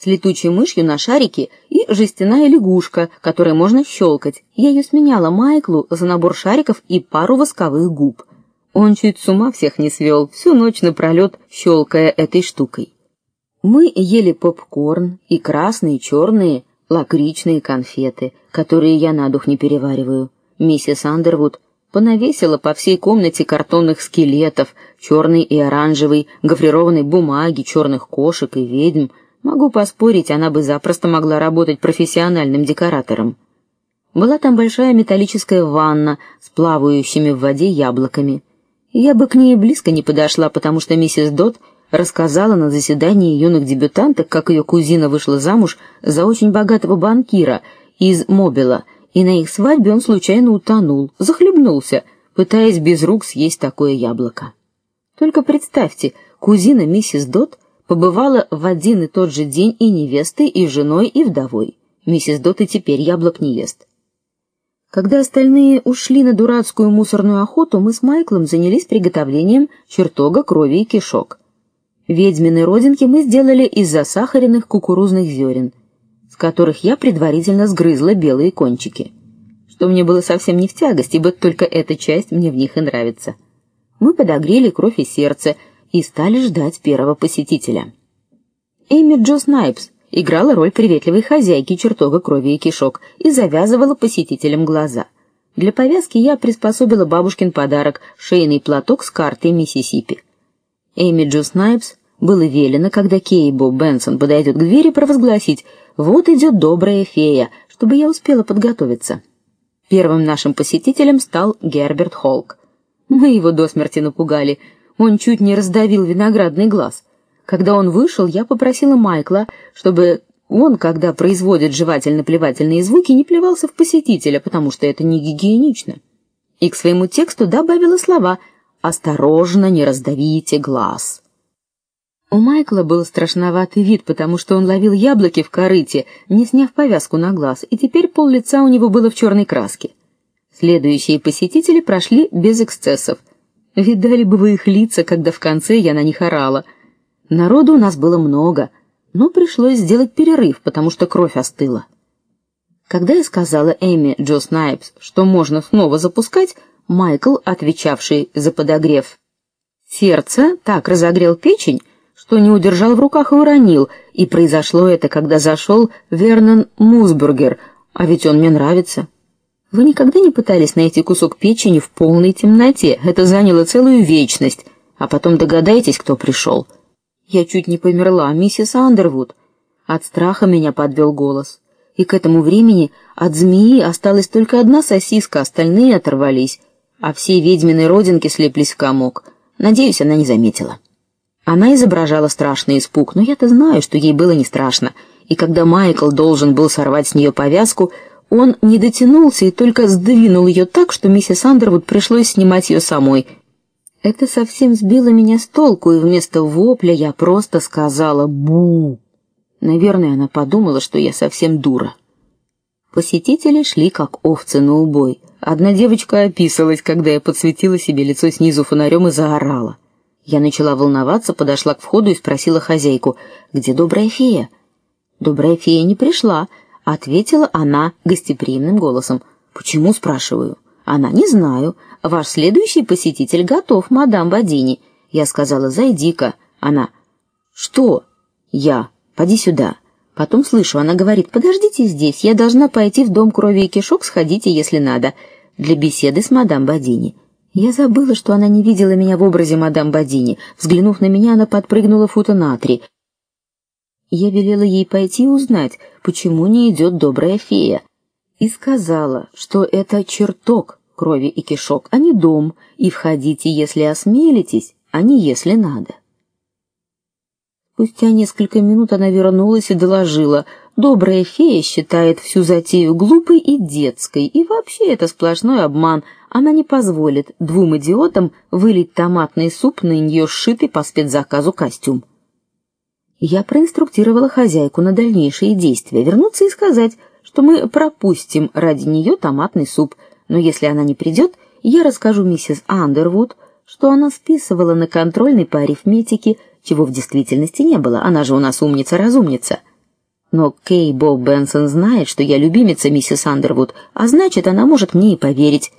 с летучей мышью на шарике и жестяная лягушка, которой можно щелкать. Я ее сменяла Майклу за набор шариков и пару восковых губ. Он чуть с ума всех не свел, всю ночь напролет щелкая этой штукой. Мы ели попкорн и красные, черные, лакричные конфеты, которые я на дух не перевариваю. Миссис Андервуд понавесила по всей комнате картонных скелетов, черный и оранжевый, гофрированной бумаги, черных кошек и ведьм. Могу поспорить, она бы запросто могла работать профессиональным декоратором. Была там большая металлическая ванна с плавающими в воде яблоками. Я бы к ней близко не подошла, потому что миссис Дот рассказала на заседании юных дебютанток, как ее кузина вышла замуж за очень богатого банкира из Мобила, и на их свадьбе он случайно утонул, захлебнулся, пытаясь без рук съесть такое яблоко. Только представьте, кузина миссис Дот побывала в один и тот же день и невестой, и женой, и вдовой. Миссис Дот и теперь яблок не ест. Когда остальные ушли на дурацкую мусорную охоту, мы с Майклом занялись приготовлением чертога крови и кишок. Ведьмины родинки мы сделали из засахаренных кукурузных зерен, с которых я предварительно сгрызла белые кончики, что мне было совсем не в тягость, ибо только эта часть мне в них и нравится. Мы подогрели кровь и сердце, и стали ждать первого посетителя. Эми Джо Снайпс играла роль приветливой хозяйки чертога крови и кишок и завязывала посетителям глаза. Для повязки я приспособила бабушкин подарок шейный платок с картой Миссисипи. Эми Джо Снайпс было велено, когда Кейбо Бенсон подойдет к двери, провозгласить: "Вот идет добрая фея", чтобы я успела подготовиться. Первым нашим посетителем стал Герберт Холк. Мы его до смерти напугали. Он чуть не раздавил виноградный глаз. Когда он вышел, я попросила Майкла, чтобы он, когда производит жевательно-плевательные звуки, не плевался в посетителя, потому что это не гигиенично. И к своему тексту добавила слова: "Осторожно, не раздавите глаз". У Майкла был страшноватый вид, потому что он ловил яблоки в корыте, не сняв повязку на глаз, и теперь пол лица у него было в черной краске. Следующие посетители прошли без эксцессов. Видали бы вы их лица, когда в конце я на них орала. Народу у нас было много, но пришлось сделать перерыв, потому что кровь остыла. Когда я сказала Эми Джо Снайпс, что можно снова запускать, Майкл, отвечавший за подогрев сердца, так разогрел печень, что не удержал в руках и уронил, и произошло это, когда зашел Вернон Мусбургер, а ведь он мне нравится. Вы никогда не пытались найти кусок печени в полной темноте? Это заняло целую вечность. А потом догадайтесь, кто пришел. Я чуть не померла, миссис Андервуд. От страха меня подвел голос. И к этому времени от змеи осталась только одна сосиска, остальные оторвались, а все ведьмины родинки слеплись в комок. Надеюсь, она не заметила. Она изображала страшный испуг, но я-то знаю, что ей было не страшно. И когда Майкл должен был сорвать с нее повязку, он не дотянулся и только сдвинул ее так, что миссис Андервуд пришлось снимать ее самой. Это совсем сбило меня с толку, и вместо вопля я просто сказала бу. Наверное, она подумала, что я совсем дура. Посетители шли как овцы на убой. Одна девочка описалась, когда я подсветила себе лицо снизу фонарем и заорала. Я начала волноваться, подошла к входу и спросила хозяйку: "Где добрая фея?" Добрая фея не пришла ответила она гостеприимным голосом. Почему, спрашиваю? Она не знаю. Ваш следующий посетитель готов, мадам Бадини. Я сказала: "Зайди-ка". Она: "Что?" Я: "Поди сюда". Потом слышу, она говорит: "Подождите здесь, я должна пойти в дом крови и кишок, сходите, если надо, для беседы с мадам Бадини". Я забыла, что она не видела меня в образе мадам Бадини. Взглянув на меня, она подпрыгнула фута на три. Я велела ей пойти узнать, почему не идет добрая фея, и сказала, что это чертог крови и кишок, а не дом, и входите, если осмелитесь, а не если надо. Спустя несколько минут она вернулась и доложила: "Добрая фея считает всю затею глупой и детской, и вообще это сплошной обман. Она не позволит двум идиотам вылить томатный суп на нее сшитый по спецзаказу костюм". Я проинструктировала хозяйку на дальнейшие действия, вернуться и сказать, что мы пропустим ради нее томатный суп, но если она не придет, я расскажу миссис Андервуд, что она списывала на контрольный по арифметике, чего в действительности не было. Она же у нас умница-разумница. Но Кей Боб Бенсон знает, что я любимица миссис Андервуд, а значит, она может мне и поверить.